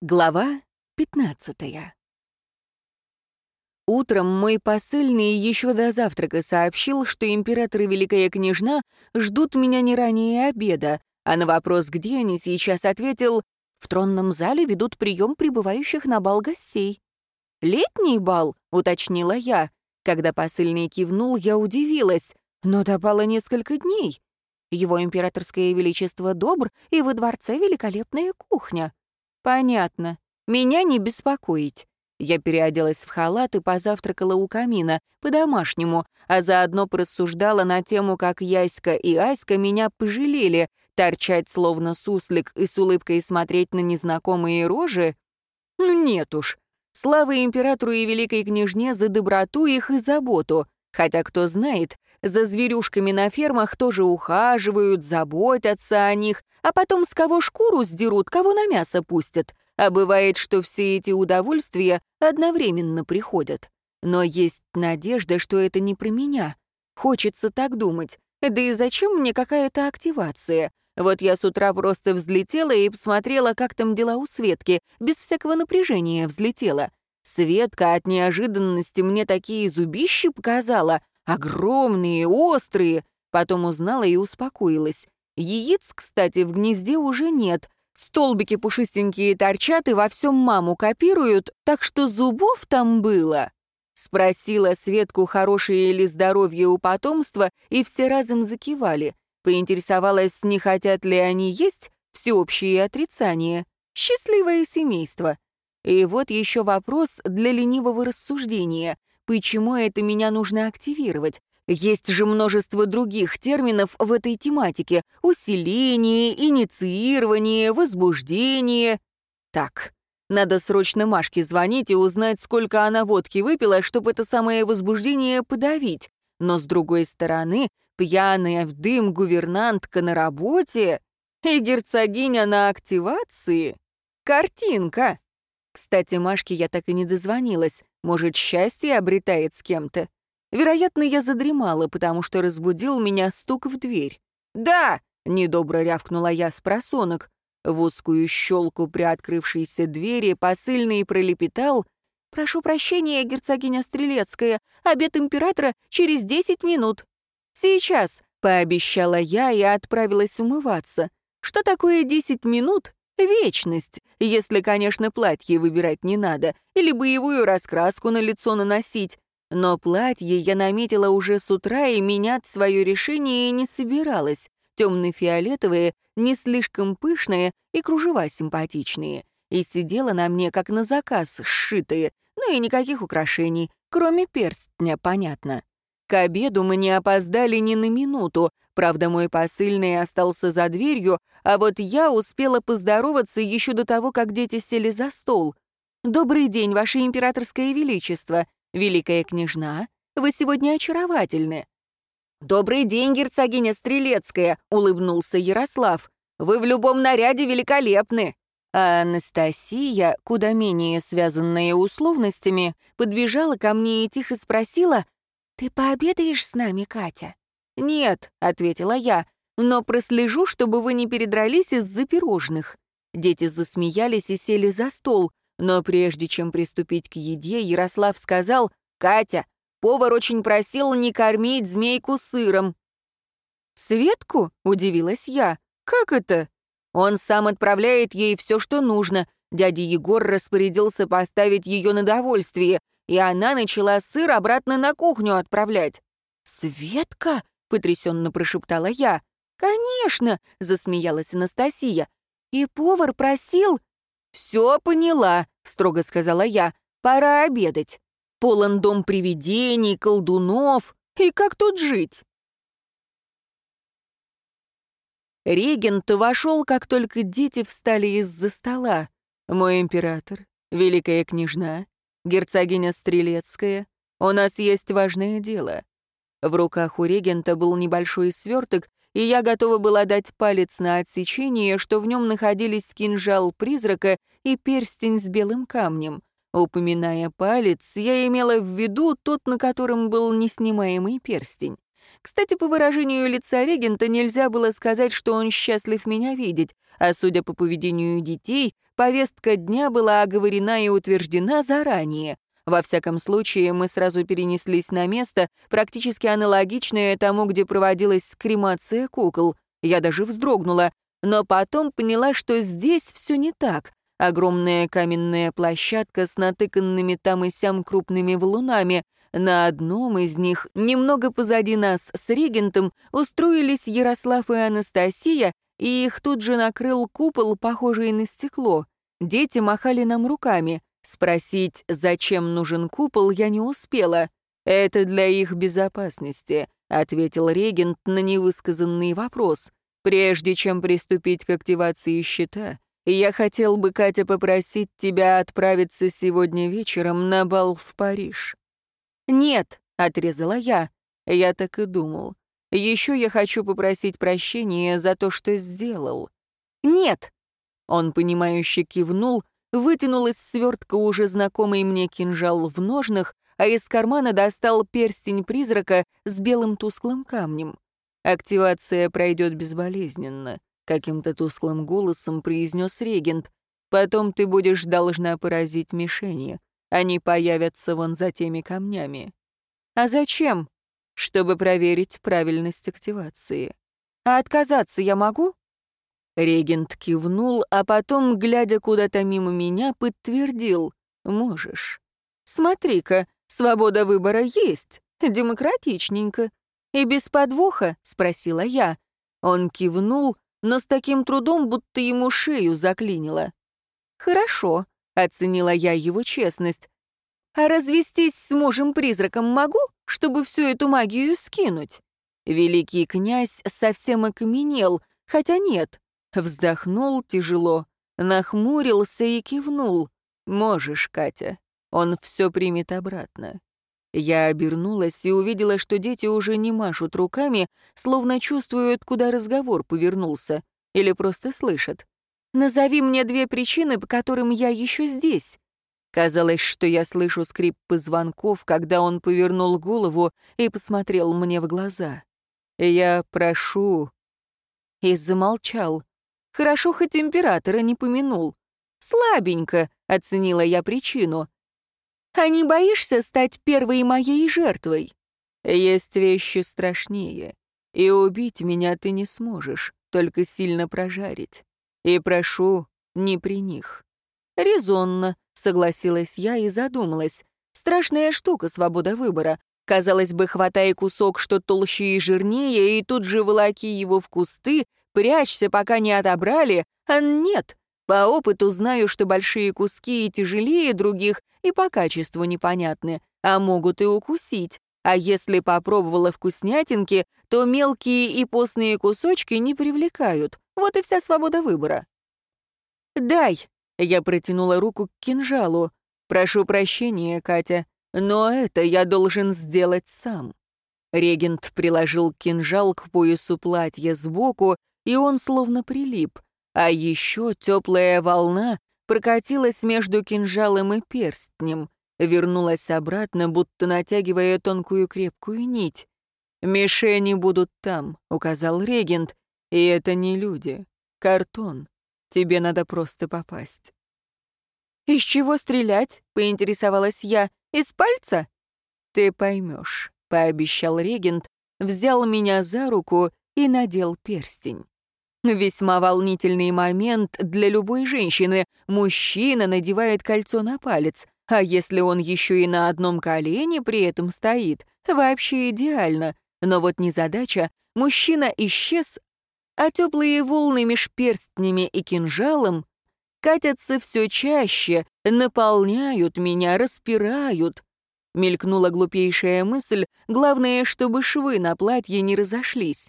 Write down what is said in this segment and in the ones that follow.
Глава 15 Утром мой посыльный еще до завтрака сообщил, что император и великая княжна ждут меня не ранее обеда, а на вопрос, где они сейчас, ответил, в тронном зале ведут прием прибывающих на бал гостей. «Летний бал», — уточнила я. Когда посыльный кивнул, я удивилась, но допало несколько дней. Его императорское величество добр, и во дворце великолепная кухня. «Понятно. Меня не беспокоить». Я переоделась в халат и позавтракала у камина, по-домашнему, а заодно просуждала на тему, как Яська и Аська меня пожалели, торчать словно суслик и с улыбкой смотреть на незнакомые рожи. Ну нет уж. Слава императору и великой княжне за доброту их и заботу. Хотя, кто знает, за зверюшками на фермах тоже ухаживают, заботятся о них, а потом с кого шкуру сдерут, кого на мясо пустят. А бывает, что все эти удовольствия одновременно приходят. Но есть надежда, что это не про меня. Хочется так думать. Да и зачем мне какая-то активация? Вот я с утра просто взлетела и посмотрела, как там дела у Светки, без всякого напряжения взлетела. Светка от неожиданности мне такие зубищи показала, огромные, острые. Потом узнала и успокоилась. Яиц, кстати, в гнезде уже нет. Столбики пушистенькие торчат и во всем маму копируют, так что зубов там было. Спросила Светку, хорошее ли здоровье у потомства, и все разом закивали. Поинтересовалась, не хотят ли они есть, всеобщее отрицание. Счастливое семейство. И вот еще вопрос для ленивого рассуждения. Почему это меня нужно активировать? Есть же множество других терминов в этой тематике. Усиление, инициирование, возбуждение. Так, надо срочно Машке звонить и узнать, сколько она водки выпила, чтобы это самое возбуждение подавить. Но, с другой стороны, пьяная в дым гувернантка на работе и герцогиня на активации. Картинка. Кстати, Машке я так и не дозвонилась. Может, счастье обретает с кем-то. Вероятно, я задремала, потому что разбудил меня стук в дверь. «Да!» — недобро рявкнула я с просонок. В узкую щелку приоткрывшейся двери посыльный пролепетал. «Прошу прощения, герцогиня Стрелецкая, обед императора через десять минут». «Сейчас», — пообещала я и отправилась умываться. «Что такое десять минут Вечность, если, конечно, платье выбирать не надо, или боевую раскраску на лицо наносить. Но платье я наметила уже с утра и менять свое решение не собиралась. Темно-фиолетовые, не слишком пышные и кружева симпатичные. И сидела на мне, как на заказ, сшитые, ну и никаких украшений, кроме перстня, понятно. К обеду мы не опоздали ни на минуту, правда, мой посыльный остался за дверью, а вот я успела поздороваться еще до того, как дети сели за стол. «Добрый день, Ваше Императорское Величество! Великая княжна, вы сегодня очаровательны!» «Добрый день, герцогиня Стрелецкая!» — улыбнулся Ярослав. «Вы в любом наряде великолепны!» А Анастасия, куда менее связанная условностями, подбежала ко мне и тихо спросила, «Ты пообедаешь с нами, Катя?» «Нет», — ответила я, «но прослежу, чтобы вы не передрались из-за пирожных». Дети засмеялись и сели за стол, но прежде чем приступить к еде, Ярослав сказал, «Катя, повар очень просил не кормить змейку сыром». «Светку?» — удивилась я. «Как это?» «Он сам отправляет ей все, что нужно. Дядя Егор распорядился поставить ее на довольствие и она начала сыр обратно на кухню отправлять. «Светка?» — потрясенно прошептала я. «Конечно!» — засмеялась Анастасия. «И повар просил...» «Все поняла», — строго сказала я. «Пора обедать. Полон дом привидений, колдунов. И как тут жить?» Регент вошел, как только дети встали из-за стола. «Мой император, великая княжна, герцогиня Стрелецкая, у нас есть важное дело». В руках у регента был небольшой сверток, и я готова была дать палец на отсечение, что в нем находились кинжал призрака и перстень с белым камнем. Упоминая палец, я имела в виду тот, на котором был неснимаемый перстень. Кстати, по выражению лица регента нельзя было сказать, что он счастлив меня видеть, а судя по поведению детей, повестка дня была оговорена и утверждена заранее. Во всяком случае, мы сразу перенеслись на место, практически аналогичное тому, где проводилась кремация кукол. Я даже вздрогнула, но потом поняла, что здесь все не так. Огромная каменная площадка с натыканными там и сям крупными валунами. На одном из них, немного позади нас с регентом, устроились Ярослав и Анастасия, и их тут же накрыл купол, похожий на стекло. Дети махали нам руками. Спросить, зачем нужен купол, я не успела. «Это для их безопасности», — ответил регент на невысказанный вопрос. «Прежде чем приступить к активации щита, я хотел бы, Катя, попросить тебя отправиться сегодня вечером на бал в Париж». «Нет», — отрезала я. Я так и думал. Еще я хочу попросить прощения за то, что сделал. «Нет!» Он, понимающе кивнул, вытянул из свертка уже знакомый мне кинжал в ножнах, а из кармана достал перстень призрака с белым тусклым камнем. Активация пройдет безболезненно каким-то тусклым голосом произнес регент. «Потом ты будешь должна поразить мишени. Они появятся вон за теми камнями». «А зачем?» «Чтобы проверить правильность активации». «А отказаться я могу?» Регент кивнул, а потом, глядя куда-то мимо меня, подтвердил. «Можешь». «Смотри-ка, свобода выбора есть, демократичненько». «И без подвоха?» — спросила я. Он кивнул, но с таким трудом, будто ему шею заклинило. «Хорошо», — оценила я его честность. «А развестись с мужем-призраком могу, чтобы всю эту магию скинуть?» Великий князь совсем окаменел, хотя нет. Вздохнул тяжело, нахмурился и кивнул. «Можешь, Катя. Он все примет обратно». Я обернулась и увидела, что дети уже не машут руками, словно чувствуют, куда разговор повернулся, или просто слышат. «Назови мне две причины, по которым я еще здесь». Казалось, что я слышу скрип позвонков, когда он повернул голову и посмотрел мне в глаза. «Я прошу...» И замолчал. Хорошо, хоть императора не помянул. «Слабенько», — оценила я причину. А не боишься стать первой моей жертвой? Есть вещи страшнее. И убить меня ты не сможешь, только сильно прожарить. И прошу, не при них. Резонно, согласилась я и задумалась. Страшная штука свобода выбора. Казалось бы, хватай кусок, что толще и жирнее, и тут же волоки его в кусты, прячься, пока не отобрали, а нет, по опыту знаю, что большие куски и тяжелее других, и по качеству непонятны, а могут и укусить. А если попробовала вкуснятинки, то мелкие и постные кусочки не привлекают. Вот и вся свобода выбора. «Дай!» — я протянула руку к кинжалу. «Прошу прощения, Катя, но это я должен сделать сам». Регент приложил кинжал к поясу платья сбоку, и он словно прилип — а еще теплая волна прокатилась между кинжалом и перстнем, вернулась обратно, будто натягивая тонкую крепкую нить. «Мишени будут там», — указал регент, — «и это не люди. Картон. Тебе надо просто попасть». «Из чего стрелять?» — поинтересовалась я. «Из пальца?» «Ты поймешь», — пообещал регент, взял меня за руку и надел перстень. Весьма волнительный момент для любой женщины. Мужчина надевает кольцо на палец, а если он еще и на одном колене при этом стоит, вообще идеально. Но вот незадача, мужчина исчез, а теплые волны меж перстнями и кинжалом катятся все чаще, наполняют меня, распирают. Мелькнула глупейшая мысль, главное, чтобы швы на платье не разошлись.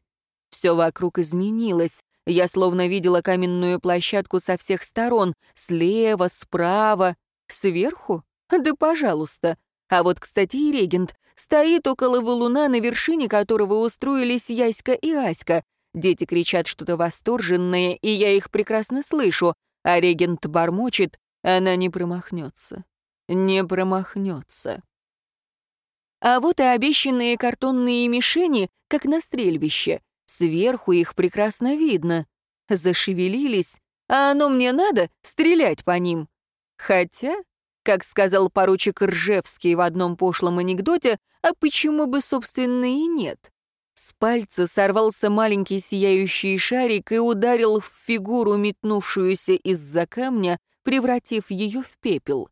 Все вокруг изменилось, я словно видела каменную площадку со всех сторон, слева, справа, сверху. Да пожалуйста. А вот, кстати, и регент стоит около валуна, на вершине которого устроились Яська и Аська. Дети кричат что-то восторженное, и я их прекрасно слышу, а регент бормочет, она не промахнется. Не промахнется. А вот и обещанные картонные мишени, как на стрельбище. Сверху их прекрасно видно. Зашевелились, а оно мне надо стрелять по ним. Хотя, как сказал поручик Ржевский в одном пошлом анекдоте, а почему бы, собственно, и нет? С пальца сорвался маленький сияющий шарик и ударил в фигуру, метнувшуюся из-за камня, превратив ее в пепел.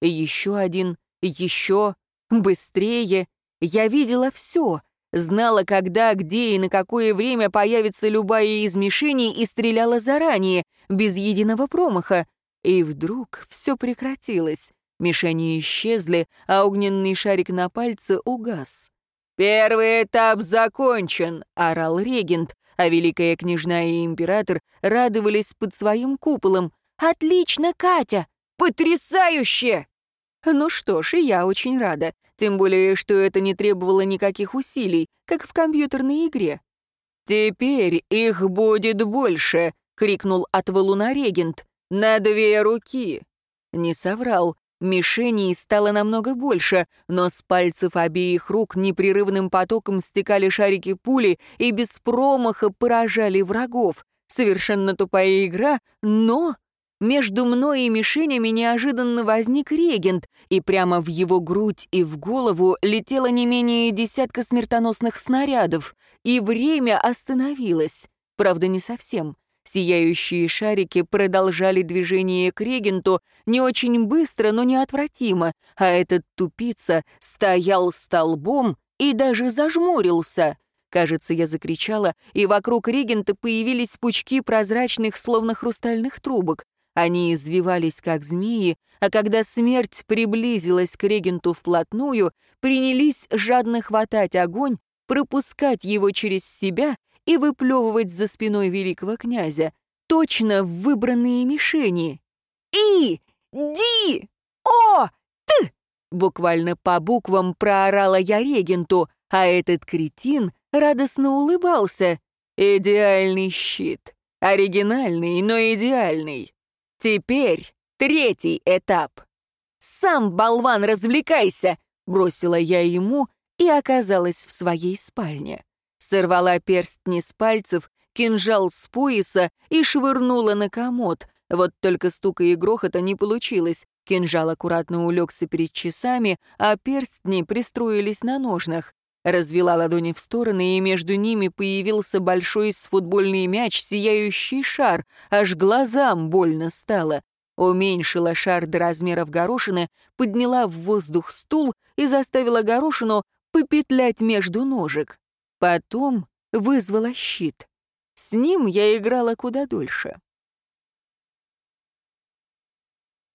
Еще один, еще, быстрее. Я видела все, знала, когда, где и на какое время появится любая из мишеней и стреляла заранее, без единого промаха. И вдруг все прекратилось. Мишени исчезли, а огненный шарик на пальце угас. «Первый этап закончен!» — орал регент, а великая княжна и император радовались под своим куполом. «Отлично, Катя! Потрясающе!» Ну что ж, и я очень рада, тем более, что это не требовало никаких усилий, как в компьютерной игре. «Теперь их будет больше!» — крикнул от валуна регент. «На две руки!» Не соврал. Мишеней стало намного больше, но с пальцев обеих рук непрерывным потоком стекали шарики пули и без промаха поражали врагов. Совершенно тупая игра, но... Между мной и мишенями неожиданно возник регент, и прямо в его грудь и в голову летело не менее десятка смертоносных снарядов, и время остановилось. Правда, не совсем. Сияющие шарики продолжали движение к регенту не очень быстро, но неотвратимо, а этот тупица стоял столбом и даже зажмурился. Кажется, я закричала, и вокруг регента появились пучки прозрачных, словно хрустальных трубок. Они извивались, как змеи, а когда смерть приблизилась к регенту вплотную, принялись жадно хватать огонь, пропускать его через себя и выплевывать за спиной великого князя, точно в выбранные мишени. «И! Ди! О! Т!» Буквально по буквам проорала я регенту, а этот кретин радостно улыбался. «Идеальный щит. Оригинальный, но идеальный. Теперь третий этап. Сам, болван, развлекайся!» Бросила я ему и оказалась в своей спальне сорвала перстни с пальцев, кинжал с пояса и швырнула на комод. Вот только стука и грохота не получилось. Кинжал аккуратно улегся перед часами, а перстни пристроились на ножнах. Развела ладони в стороны, и между ними появился большой с футбольный мяч, сияющий шар. Аж глазам больно стало. Уменьшила шар до размеров горошины, подняла в воздух стул и заставила горошину попетлять между ножек. Потом вызвала щит. С ним я играла куда дольше.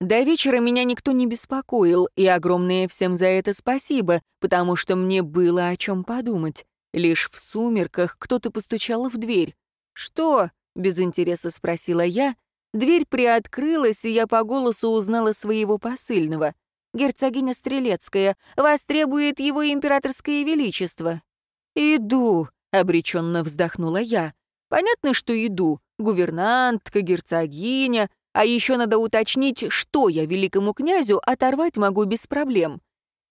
До вечера меня никто не беспокоил, и огромное всем за это спасибо, потому что мне было о чем подумать. Лишь в сумерках кто-то постучал в дверь. «Что?» — без интереса спросила я. Дверь приоткрылась, и я по голосу узнала своего посыльного. «Герцогиня Стрелецкая, вас требует его императорское величество». «Иду», — обреченно вздохнула я. «Понятно, что иду. Гувернантка, герцогиня. А еще надо уточнить, что я великому князю оторвать могу без проблем.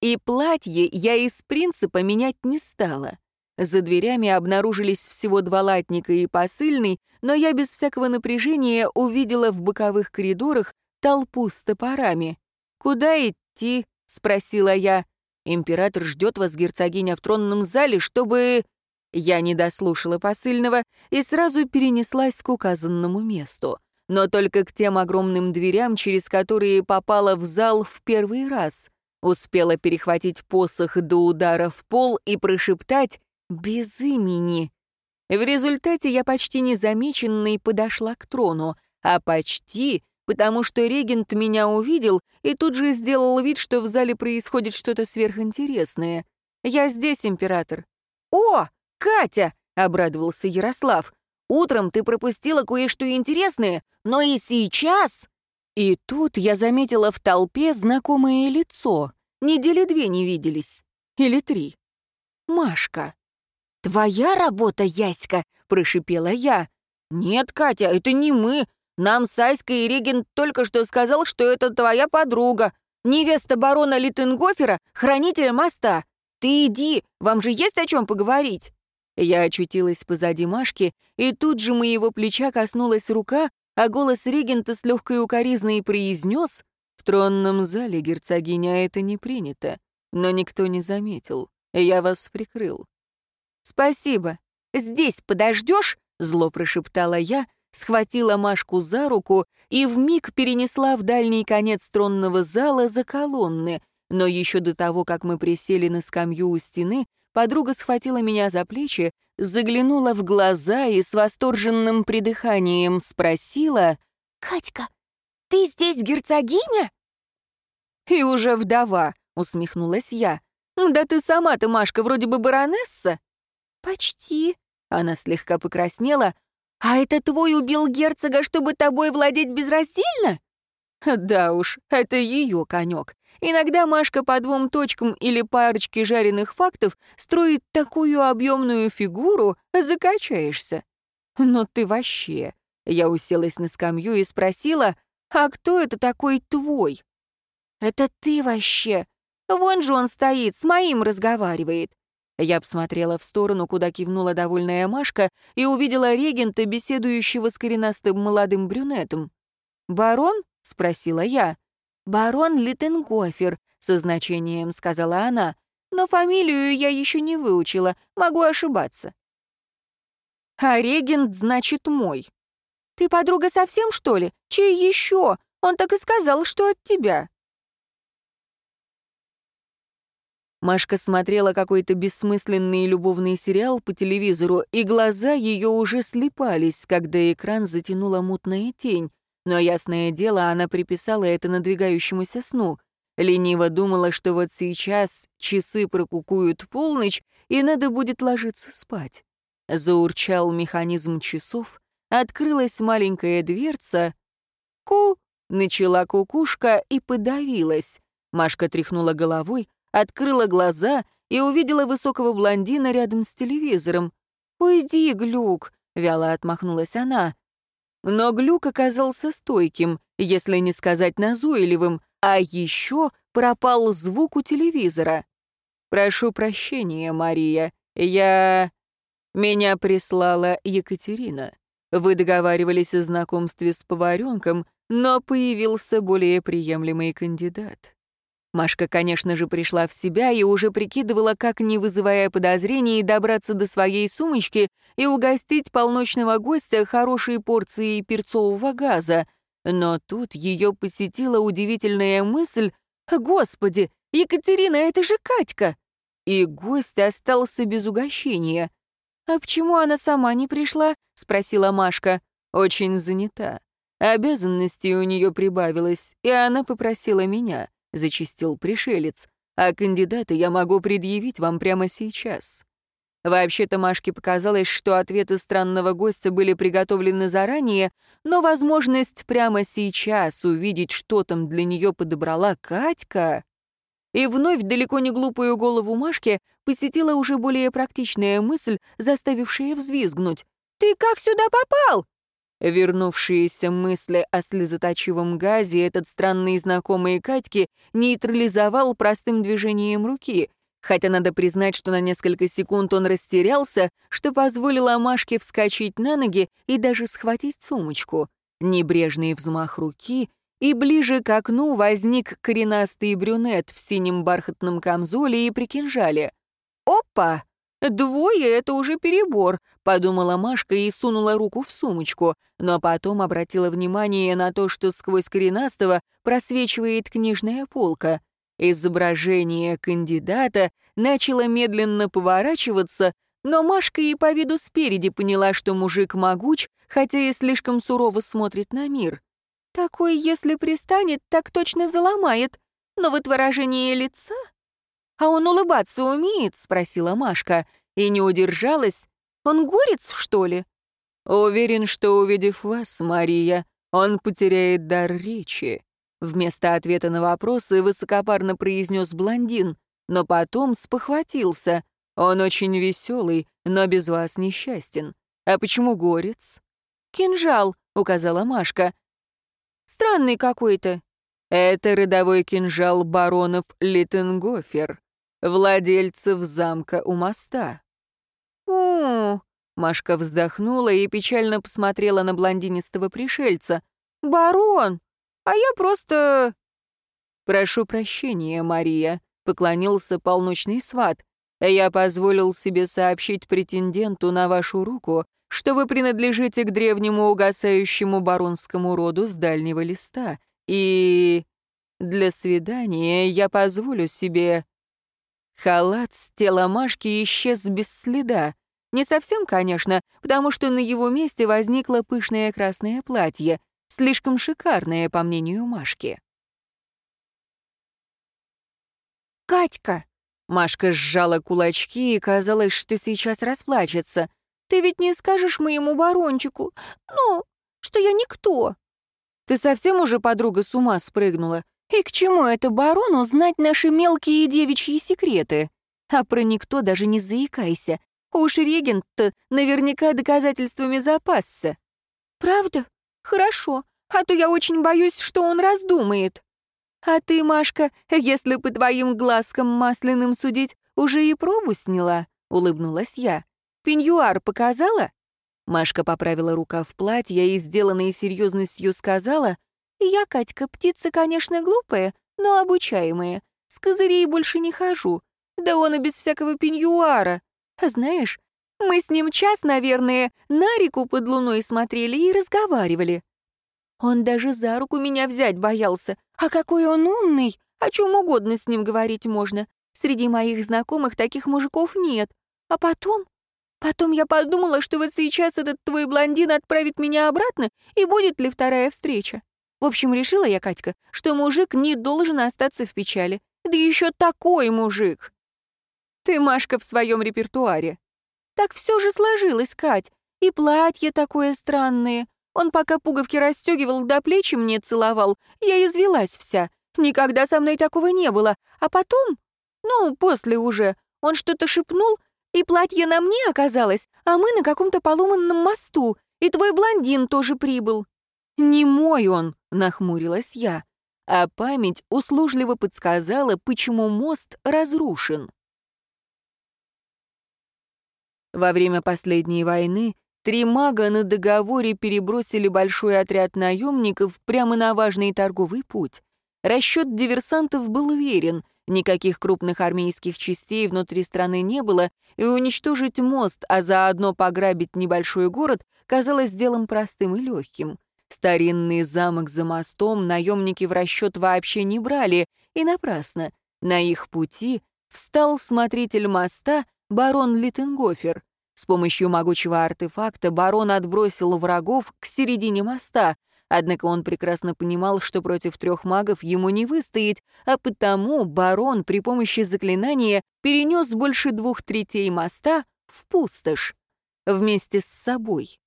И платье я из принципа менять не стала. За дверями обнаружились всего два латника и посыльный, но я без всякого напряжения увидела в боковых коридорах толпу с топорами. «Куда идти?» — спросила я. Император ждет вас, герцогиня, в тронном зале, чтобы...» Я не дослушала посыльного и сразу перенеслась к указанному месту. Но только к тем огромным дверям, через которые попала в зал в первый раз. Успела перехватить посох до удара в пол и прошептать «без имени». В результате я почти незамеченной подошла к трону, а почти потому что регент меня увидел и тут же сделал вид, что в зале происходит что-то сверхинтересное. «Я здесь, император». «О, Катя!» — обрадовался Ярослав. «Утром ты пропустила кое-что интересное, но и сейчас...» И тут я заметила в толпе знакомое лицо. Недели две не виделись. Или три. Машка. «Твоя работа, Яська?» — прошипела я. «Нет, Катя, это не мы. Нам Сайска и Регент только что сказал, что это твоя подруга, невеста барона Литтенгофера, хранителя моста. «Ты иди, вам же есть о чем поговорить?» Я очутилась позади Машки, и тут же моего плеча коснулась рука, а голос регента с легкой укоризной произнес «В тронном зале, герцогиня, это не принято, но никто не заметил. Я вас прикрыл». «Спасибо. Здесь подождешь?» — зло прошептала я, схватила Машку за руку и вмиг перенесла в дальний конец тронного зала за колонны, но еще до того, как мы присели на скамью у стены, подруга схватила меня за плечи, заглянула в глаза и с восторженным придыханием спросила «Катька, ты здесь герцогиня?» «И уже вдова», — усмехнулась я. «Да ты сама-то, Машка, вроде бы баронесса». «Почти», — она слегка покраснела. «А это твой убил герцога, чтобы тобой владеть безраздельно?» «Да уж, это ее конек. Иногда Машка по двум точкам или парочке жареных фактов строит такую объемную фигуру, закачаешься. Но ты вообще... Я уселась на скамью и спросила, а кто это такой твой? Это ты вообще. Вон же он стоит, с моим разговаривает. Я посмотрела в сторону, куда кивнула довольная Машка, и увидела регента, беседующего с коренастым молодым брюнетом. «Барон?» — спросила я. «Барон Литтенгофер», — со значением сказала она. «Но фамилию я еще не выучила, могу ошибаться». «А регент, значит, мой». «Ты подруга совсем, что ли? Чей еще? Он так и сказал, что от тебя». Машка смотрела какой-то бессмысленный любовный сериал по телевизору, и глаза ее уже слепались, когда экран затянула мутная тень. Но, ясное дело, она приписала это надвигающемуся сну. Лениво думала, что вот сейчас часы прокукуют полночь, и надо будет ложиться спать. Заурчал механизм часов, открылась маленькая дверца. «Ку!» — начала кукушка и подавилась. Машка тряхнула головой, открыла глаза и увидела высокого блондина рядом с телевизором. «Уйди, Глюк!» — вяло отмахнулась она. Но глюк оказался стойким, если не сказать назойливым, а еще пропал звук у телевизора. «Прошу прощения, Мария, я...» «Меня прислала Екатерина. Вы договаривались о знакомстве с поваренком, но появился более приемлемый кандидат. Машка, конечно же, пришла в себя и уже прикидывала, как, не вызывая подозрений, добраться до своей сумочки и угостить полночного гостя хорошей порцией перцового газа. Но тут ее посетила удивительная мысль «Господи, Екатерина, это же Катька!» И гость остался без угощения. «А почему она сама не пришла?» — спросила Машка. «Очень занята. Обязанностей у нее прибавилось, и она попросила меня». — зачистил пришелец. «А кандидата я могу предъявить вам прямо сейчас». Вообще-то Машке показалось, что ответы странного гостя были приготовлены заранее, но возможность прямо сейчас увидеть, что там для нее подобрала Катька... И вновь далеко не глупую голову Машки посетила уже более практичная мысль, заставившая взвизгнуть. «Ты как сюда попал?» Вернувшиеся мысли о слезоточивом газе этот странный знакомый Катьки нейтрализовал простым движением руки, хотя надо признать, что на несколько секунд он растерялся, что позволило Машке вскочить на ноги и даже схватить сумочку. Небрежный взмах руки, и ближе к окну возник коренастый брюнет в синем бархатном камзоле и при кинжале. «Опа!» «Двое — это уже перебор», — подумала Машка и сунула руку в сумочку, но потом обратила внимание на то, что сквозь коренастого просвечивает книжная полка. Изображение кандидата начало медленно поворачиваться, но Машка и по виду спереди поняла, что мужик могуч, хотя и слишком сурово смотрит на мир. «Такой, если пристанет, так точно заломает. Но вот выражение лица...» «А он улыбаться умеет?» — спросила Машка. И не удержалась. «Он горец, что ли?» «Уверен, что, увидев вас, Мария, он потеряет дар речи». Вместо ответа на вопросы высокопарно произнес блондин, но потом спохватился. «Он очень веселый, но без вас несчастен. А почему горец?» «Кинжал», — указала Машка. «Странный какой-то». «Это родовой кинжал баронов Литтенгофер. Владельцев замка у моста». «О, Машка вздохнула и печально посмотрела на блондинистого пришельца. барон, а я просто...» «Прошу прощения, Мария», — поклонился полночный сват. «Я позволил себе сообщить претенденту на вашу руку, что вы принадлежите к древнему угасающему баронскому роду с дальнего листа, и... для свидания я позволю себе...» Халат с тела Машки исчез без следа. Не совсем, конечно, потому что на его месте возникло пышное красное платье, слишком шикарное, по мнению Машки. «Катька!» Машка сжала кулачки и казалось, что сейчас расплачется. «Ты ведь не скажешь моему барончику, ну, что я никто?» «Ты совсем уже, подруга, с ума спрыгнула? И к чему это барону знать наши мелкие девичьи секреты? А про никто даже не заикайся. Уж регент-то наверняка доказательствами запасся. Правда? Хорошо. А то я очень боюсь, что он раздумает. А ты, Машка, если по твоим глазкам масляным судить, уже и пробу сняла, улыбнулась я. Пеньюар показала? Машка поправила рука в платье и, сделанной серьезностью, сказала, «Я, Катька, птица, конечно, глупая, но обучаемая. С козырей больше не хожу. Да он и без всякого пеньюара. А знаешь, мы с ним час, наверное, на реку под луной смотрели и разговаривали. Он даже за руку меня взять боялся. А какой он умный! О чем угодно с ним говорить можно. Среди моих знакомых таких мужиков нет. А потом... Потом я подумала, что вот сейчас этот твой блондин отправит меня обратно, и будет ли вторая встреча. В общем, решила я, Катька, что мужик не должен остаться в печали. Да еще такой мужик. Ты, Машка, в своем репертуаре. Так все же сложилось, Кать. И платье такое странное. Он пока пуговки расстегивал, до плечи мне целовал. Я извелась вся. Никогда со мной такого не было. А потом, ну, после уже, он что-то шепнул, и платье на мне оказалось, а мы на каком-то поломанном мосту, и твой блондин тоже прибыл». «Не мой он», — нахмурилась я, а память услужливо подсказала, почему мост разрушен. Во время последней войны три мага на договоре перебросили большой отряд наемников прямо на важный торговый путь. Расчет диверсантов был верен, никаких крупных армейских частей внутри страны не было, и уничтожить мост, а заодно пограбить небольшой город, казалось делом простым и легким. Старинный замок за мостом наемники в расчет вообще не брали, и напрасно. На их пути встал смотритель моста барон Литтенгофер. С помощью могучего артефакта барон отбросил врагов к середине моста, однако он прекрасно понимал, что против трех магов ему не выстоять, а потому барон при помощи заклинания перенес больше двух третей моста в пустошь вместе с собой.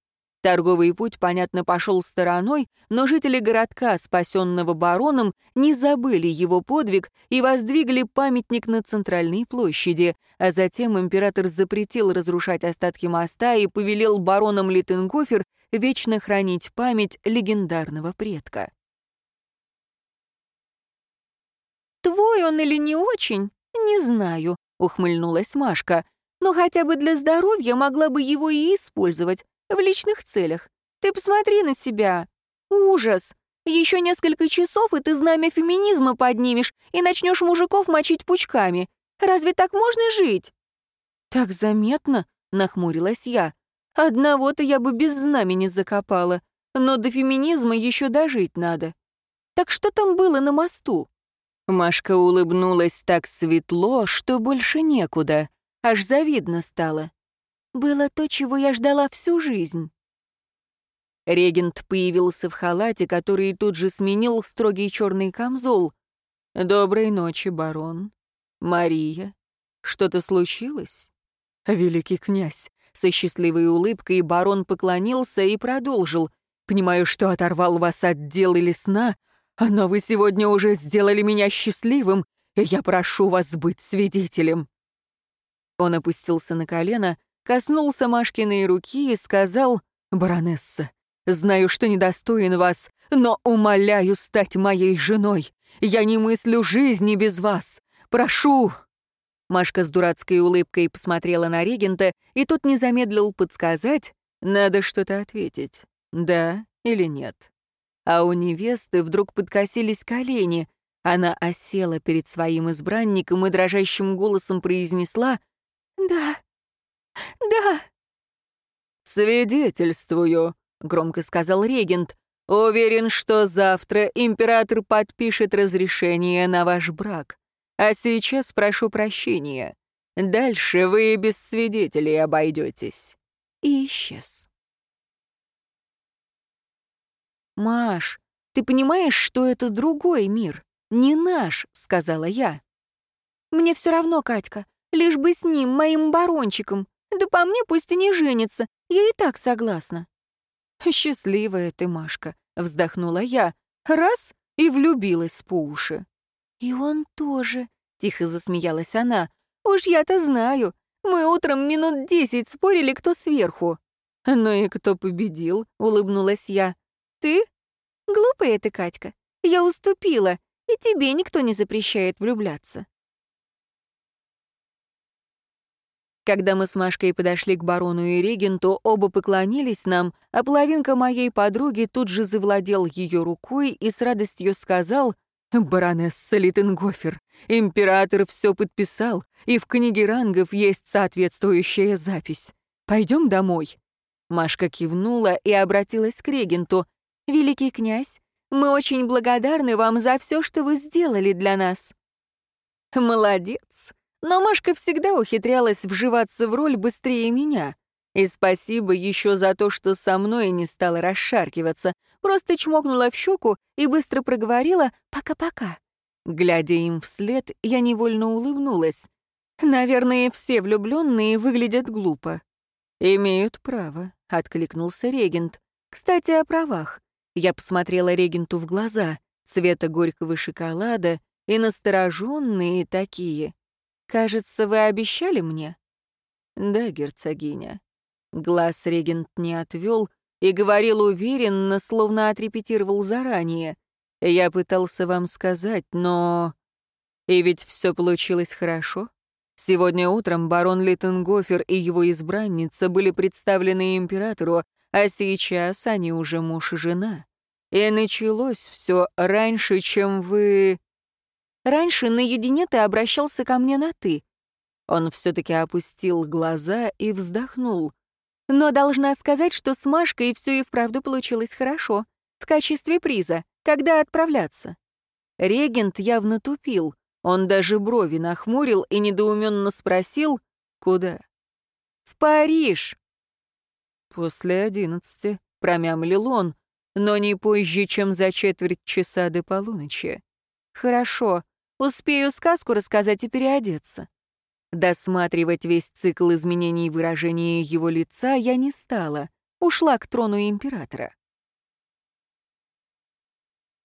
Торговый путь, понятно, пошел стороной, но жители городка, спасенного бароном, не забыли его подвиг и воздвигли памятник на центральной площади, а затем император запретил разрушать остатки моста и повелел баронам Литтенгофер вечно хранить память легендарного предка. «Твой он или не очень, не знаю», — ухмыльнулась Машка, «но хотя бы для здоровья могла бы его и использовать. В личных целях. Ты посмотри на себя. Ужас. Еще несколько часов, и ты знамя феминизма поднимешь и начнешь мужиков мочить пучками. Разве так можно жить?» «Так заметно», — нахмурилась я. «Одного-то я бы без знамени закопала, но до феминизма еще дожить надо. Так что там было на мосту?» Машка улыбнулась так светло, что больше некуда. Аж завидно стало было то, чего я ждала всю жизнь. Регент появился в халате, который тут же сменил строгий черный камзол. «Доброй ночи, барон. Мария, что-то случилось?» «Великий князь!» Со счастливой улыбкой барон поклонился и продолжил. «Понимаю, что оторвал вас от дел или сна, но вы сегодня уже сделали меня счастливым, и я прошу вас быть свидетелем». Он опустился на колено, коснулся Машкиной руки и сказал, «Баронесса, знаю, что недостоин вас, но умоляю стать моей женой. Я не мыслю жизни без вас. Прошу, Машка с дурацкой улыбкой посмотрела на регента, и тот не замедлил подсказать, надо что-то ответить, да или нет. А у невесты вдруг подкосились колени. Она осела перед своим избранником и дрожащим голосом произнесла «Да, да». «Свидетельствую», — громко сказал регент. «Уверен, что завтра император подпишет разрешение на ваш брак. А сейчас прошу прощения. Дальше вы без свидетелей обойдетесь». И исчез. «Маш, ты понимаешь, что это другой мир, не наш», — сказала я. «Мне все равно, Катька, лишь бы с ним, моим барончиком. Да по мне пусть и не женится, я и так согласна». «Счастливая ты, Машка», — вздохнула я. Раз — и влюбилась по уши. «И он тоже», — тихо засмеялась она. «Уж я-то знаю. Мы утром минут десять спорили, кто сверху». «Ну и кто победил?» — улыбнулась я. «Ты? Глупая ты, Катька. Я уступила, и тебе никто не запрещает влюбляться». Когда мы с Машкой подошли к барону и регенту, оба поклонились нам, а половинка моей подруги тут же завладел ее рукой и с радостью сказал «Баронесса Литтенгофер, император все подписал, и в книге рангов есть соответствующая запись. Пойдем домой». Машка кивнула и обратилась к регенту. «Великий князь, мы очень благодарны вам за все, что вы сделали для нас». «Молодец», но Машка всегда ухитрялась вживаться в роль быстрее меня. И спасибо еще за то, что со мной не стала расшаркиваться, просто чмокнула в щеку и быстро проговорила «пока-пока». Глядя им вслед, я невольно улыбнулась. Наверное, все влюбленные выглядят глупо. «Имеют право», — откликнулся регент. «Кстати, о правах». Я посмотрела регенту в глаза, цвета горького шоколада, и настороженные такие. «Кажется, вы обещали мне?» «Да, герцогиня». Глаз регент не отвел и говорил уверенно, словно отрепетировал заранее. «Я пытался вам сказать, но...» «И ведь все получилось хорошо?» Сегодня утром барон Литтенгофер и его избранница были представлены императору, а сейчас они уже муж и жена. И началось все раньше, чем вы... Раньше наедине ты обращался ко мне на «ты». Он все-таки опустил глаза и вздохнул. Но должна сказать, что с Машкой все и вправду получилось хорошо. В качестве приза. Когда отправляться? Регент явно тупил. Он даже брови нахмурил и недоуменно спросил, куда? «В Париж!» «После одиннадцати», — промямлил он, но не позже, чем за четверть часа до полуночи. «Хорошо. Успею сказку рассказать и переодеться». Досматривать весь цикл изменений выражения его лица я не стала, ушла к трону императора.